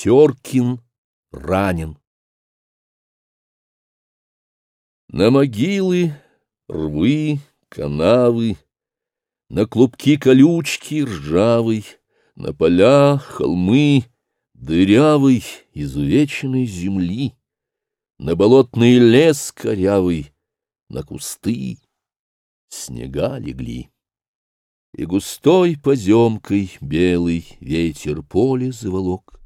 Теркин ранен. На могилы, рвы, канавы, На клубки колючки ржавый, На поля, холмы, дырявый Изувеченной земли, На болотный лес корявый, На кусты снега легли. И густой поземкой белый ветер поле заволок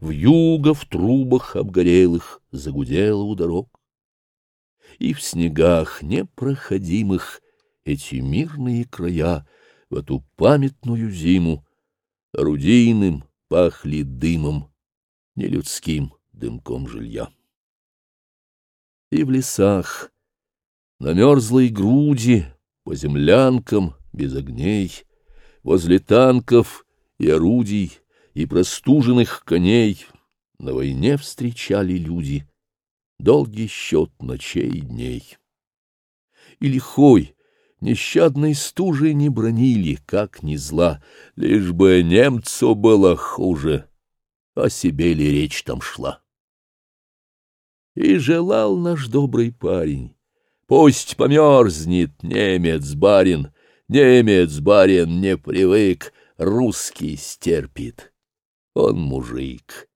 в юго в трубах обгорелых загудело у дорог. И в снегах непроходимых эти мирные края в эту памятную зиму орудийным пахли дымом, нелюдским дымком жилья. И в лесах, на мерзлой груди, по землянкам без огней, возле танков и орудий — и простуженных коней на войне встречали люди долгий счет ночей и дней. И лихой, нещадной стужи не бронили, как ни зла, лишь бы немцу было хуже, о себе ли речь там шла. И желал наш добрый парень, пусть померзнет немец-барин, немец-барин не привык, русский стерпит он мужик.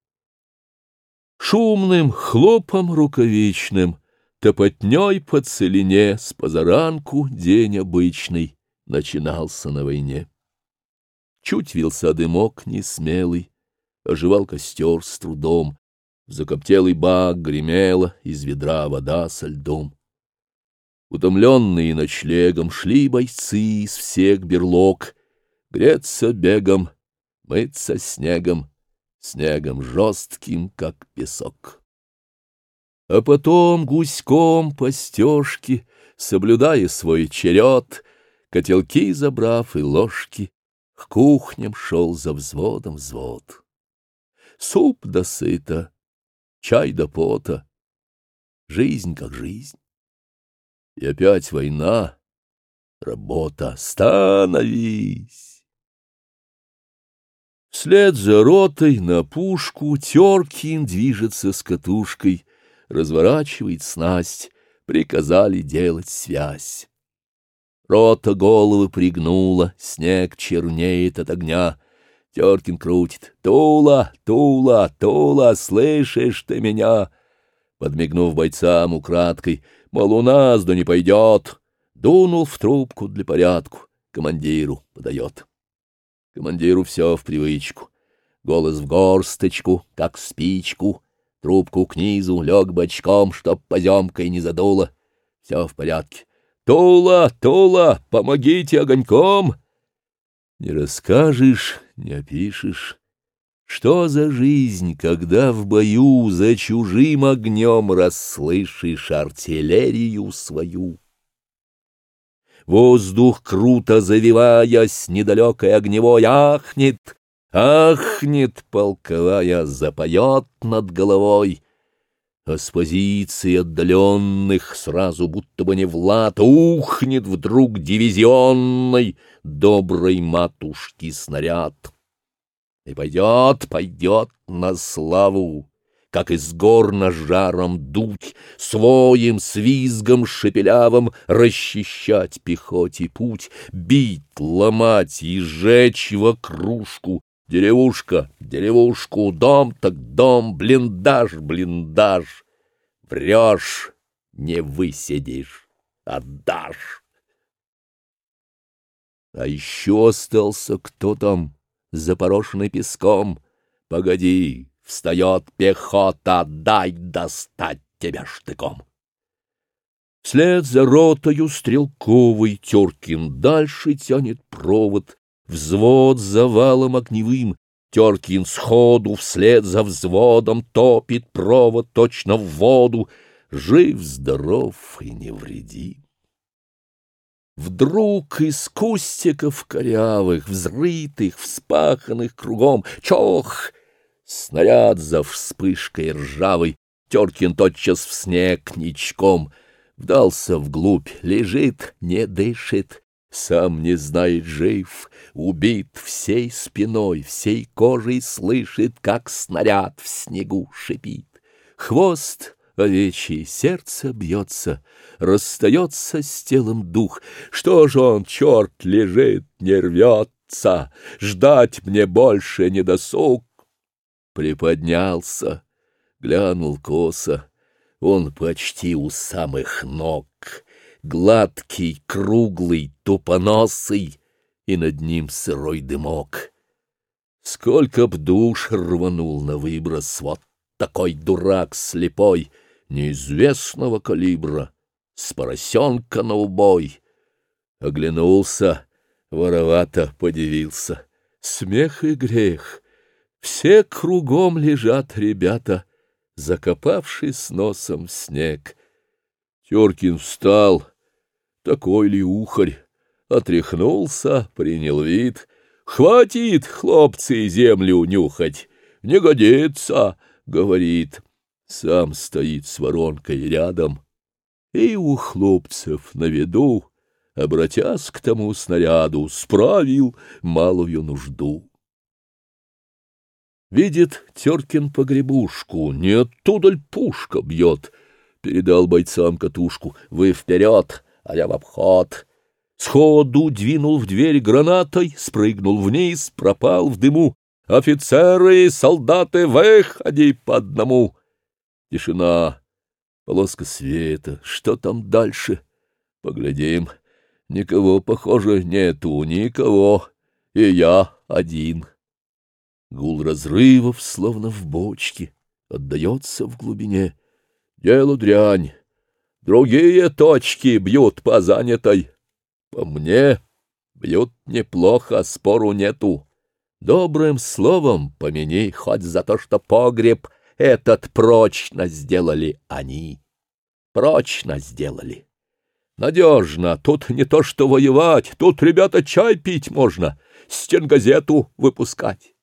Шумным хлопом рукавичным, топотней по целине, с позаранку день обычный начинался на войне. Чуть вился дымок несмелый, оживал костер с трудом, в закоптелый бак гремела из ведра вода со льдом. Утомленные ночлегом шли бойцы из всех берлог, греться бегом — мыться снегом, снегом жестким, как песок. А потом гуськом по стежке, соблюдая свой черед, котелки забрав и ложки, к кухням шел за взводом взвод. Суп до сыта, чай до пота, жизнь как жизнь. И опять война, работа, становись! Вслед за ротой на пушку Теркин движется с катушкой, разворачивает снасть, приказали делать связь. Рота головы пригнула, снег чернеет от огня. Теркин крутит. «Тула, Тула, Тула, слышишь ты меня?» Подмигнув бойцам украдкой, «Мол, у нас да не пойдет!» Дунул в трубку для порядку, командиру подает. Командиру все в привычку. Голос в горсточку, как спичку. Трубку к низу, лег бочком, чтоб поземкой не задуло. Все в порядке. «Тула, Тула, помогите огоньком!» Не расскажешь, не опишешь. Что за жизнь, когда в бою за чужим огнем Расслышишь артиллерию свою? Воздух, круто завиваясь, недалекой огневой ахнет, ахнет полковая, запоет над головой. А с позиции отдаленных сразу будто бы не Влад ухнет вдруг дивизионной доброй матушки снаряд. И пойдет, пойдет на славу как из гор на жаром дуть, Своим свизгом шепелявым расчищать пехоте путь, Бить, ломать и жечь во кружку, Деревушка, деревушку, дом так дом, блиндаж, блиндаж. Врешь, не высидишь, отдашь. А еще остался кто там, запорошенный песком. Погоди, Встает пехота, дай достать тебя штыком. Вслед за ротою стрелковый Теркин дальше тянет провод, Взвод за валом огневым, Теркин сходу вслед за взводом Топит провод точно в воду, Жив, здоров и невредим. Вдруг из кустиков корявых, взрытых, вспаханных кругом, чох, Снаряд за вспышкой ржавой, Теркин тотчас в снег ничком, Вдался вглубь, лежит, не дышит, Сам не знает, жив, убит всей спиной, Всей кожей слышит, как снаряд в снегу шипит. Хвост овечий, сердце бьется, Расстается с телом дух. Что же он, черт, лежит, не рвется? Ждать мне больше не досуг, приподнялся, глянул косо. Он почти у самых ног, гладкий, круглый, тупоносый, и над ним сырой дымок. Сколько б душ рванул на выброс вот такой дурак слепой, неизвестного калибра, с поросенка на убой. Оглянулся, воровато подивился. Смех и грех — все кругом лежат ребята, закопавший с носом снег. Теркин встал, такой ли ухарь, отряхнулся, принял вид. «Хватит, хлопцы, землю нюхать! Не годится!» — говорит. Сам стоит с воронкой рядом. И у хлопцев на виду, обратясь к тому снаряду, справил малую нужду. Видит Теркин погребушку, не оттуда ль пушка бьет. Передал бойцам катушку, вы вперед, а я в обход. Сходу двинул в дверь гранатой, спрыгнул вниз, пропал в дыму. Офицеры и солдаты, выходи по одному. Тишина, полоска света, что там дальше? Поглядим, никого, похоже, нету, никого, и я один. Гул разрывов, словно в бочке, отдается в глубине. Дело дрянь. Другие точки бьют по занятой. По мне бьют неплохо, спору нету. Добрым словом помяни хоть за то, что погреб этот прочно сделали они. Прочно сделали. Надежно, тут не то что воевать, тут, ребята, чай пить можно, стенгазету выпускать.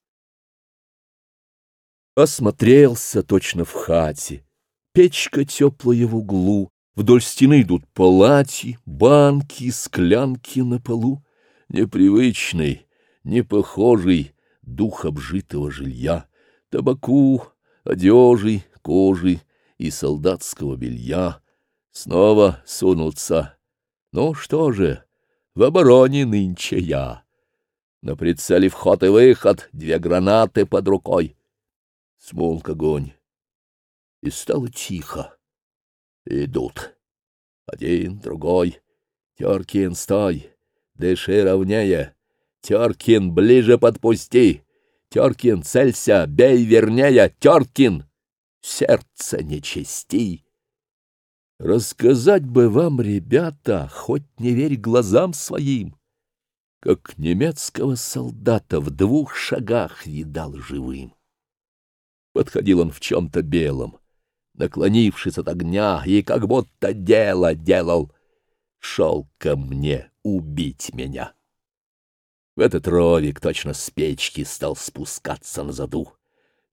Осмотрелся точно в хате. Печка теплая в углу, вдоль стены идут палати, банки, склянки на полу. Непривычный, непохожий дух обжитого жилья, табаку, одежи, кожи и солдатского белья. Снова сунутся. Ну что же, в обороне нынче я. На прицеле вход и выход, две гранаты под рукой. Смолк огонь, и стало тихо. Идут. Один, другой. Теркин, стой. Дыши ровнее. Теркин, ближе подпусти. Теркин, целься, бей вернее. Теркин, сердце не чести. Рассказать бы вам, ребята, хоть не верь глазам своим, Как немецкого солдата в двух шагах едал живым. Подходил он в чем-то белом, наклонившись от огня, и как будто дело делал. Шел ко мне убить меня. В этот ровик точно с печки стал спускаться на заду.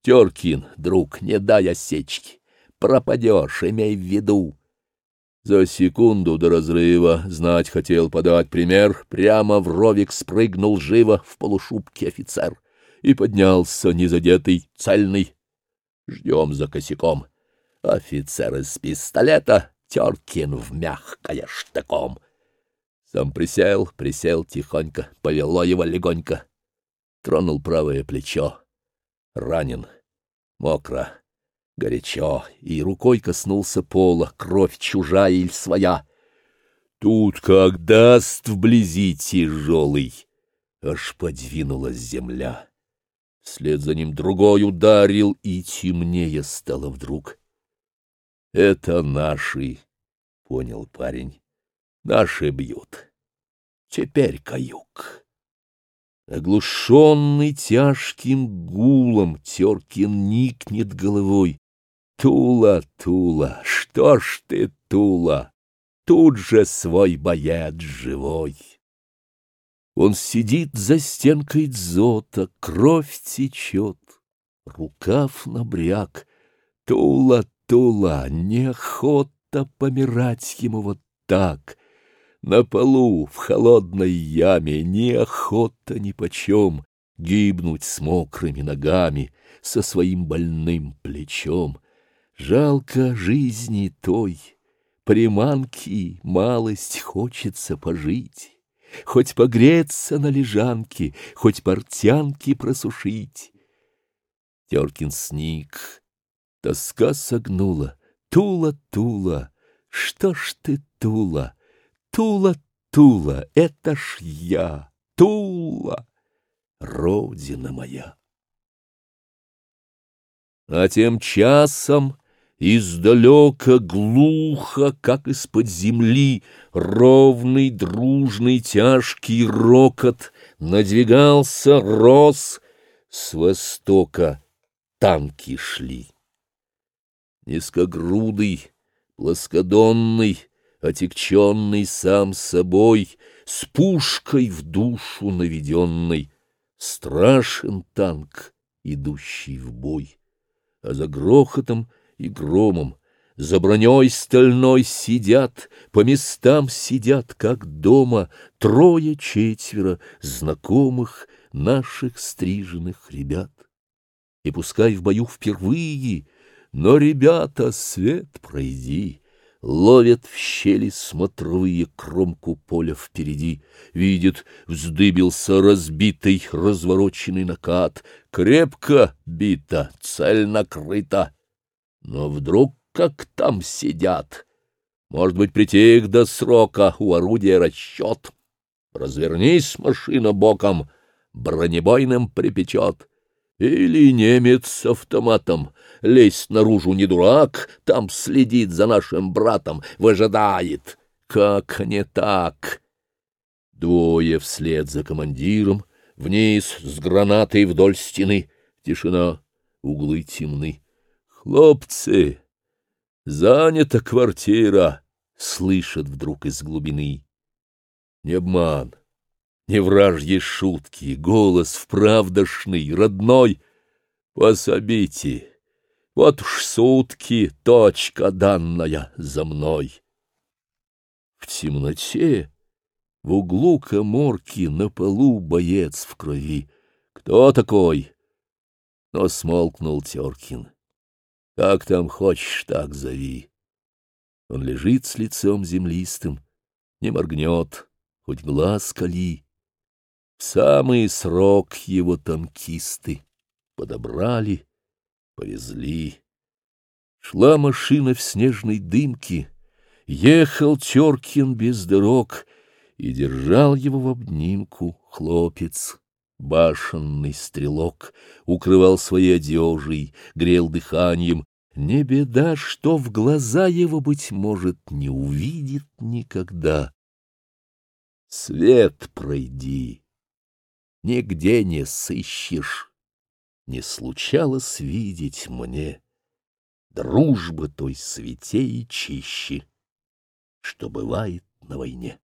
Теркин, друг, не дай осечки, пропадешь, имей в виду. За секунду до разрыва знать хотел подать пример, прямо в ровик спрыгнул живо в полушубке офицер и поднялся незадетый, цельный, Ждем за косяком. Офицер из пистолета, Теркин в мягкое штыком. Сам присел, присел тихонько, повело его легонько. Тронул правое плечо. Ранен. Мокро. Горячо. И рукой коснулся пола, кровь чужая или своя. Тут как даст вблизи тяжелый, аж подвинулась земля. Вслед за ним другой ударил, и темнее стало вдруг. — Это наши, — понял парень. — Наши бьют. Теперь каюк. Оглушенный тяжким гулом, Теркин никнет головой. «Тула, Тула, что ж ты, Тула, тут же свой боец живой!» Он сидит за стенкой дзота, кровь течет, рукав набряк. Тула, тула, неохота помирать ему вот так. На полу, в холодной яме, неохота ни нипочем гибнуть с мокрыми ногами, со своим больным плечом. Жалко жизни той, приманки малость хочется пожить хоть погреться на лежанке, хоть портянки просушить. Теркин сник, тоска согнула, тула-тула, что ж ты тула, тула-тула, это ж я, тула, родина моя. А тем часом Издалека, глухо, как из-под земли, ровный, дружный, тяжкий рокот надвигался, рос, с востока танки шли. Низкогрудый, плоскодонный, отекченный сам собой, с пушкой в душу наведенной, страшен танк, идущий в бой, а за грохотом — и громом. За броней стальной сидят, по местам сидят, как дома, трое-четверо знакомых наших стриженных ребят. И пускай в бою впервые, но, ребята, свет пройди — ловят в щели смотровые кромку поля впереди. Видит, вздыбился разбитый, развороченный накат. Крепко бита, цель накрыта. Но вдруг как там сидят? Может быть, прийти их до срока у орудия расчет. Развернись, машина, боком, бронебойным припечет. Или немец с автоматом. Лезь наружу не дурак, там следит за нашим братом, выжидает. Как не так? Двое вслед за командиром, вниз с гранатой вдоль стены. Тишина, углы темны. «Хлопцы, занята квартира!» — слышат вдруг из глубины. Не обман, не вражьи шутки, голос вправдошный, родной. Пособите, вот уж сутки точка данная за мной. В темноте, в углу коморки, на полу боец в крови. Кто такой? Но смолкнул Теркин. Как там хочешь, так зови. Он лежит с лицом землистым, не моргнет, хоть глаз кали. В самый срок его танкисты подобрали, повезли. Шла машина в снежной дымке, ехал Теркин без дорог и держал его в обнимку хлопец. Башенный стрелок укрывал своей одежей, грел дыханием, не беда, что в глаза его, быть может, не увидит никогда. Свет пройди, нигде не сыщешь, Не случалось видеть мне Дружбы той святей и чище, Что бывает на войне.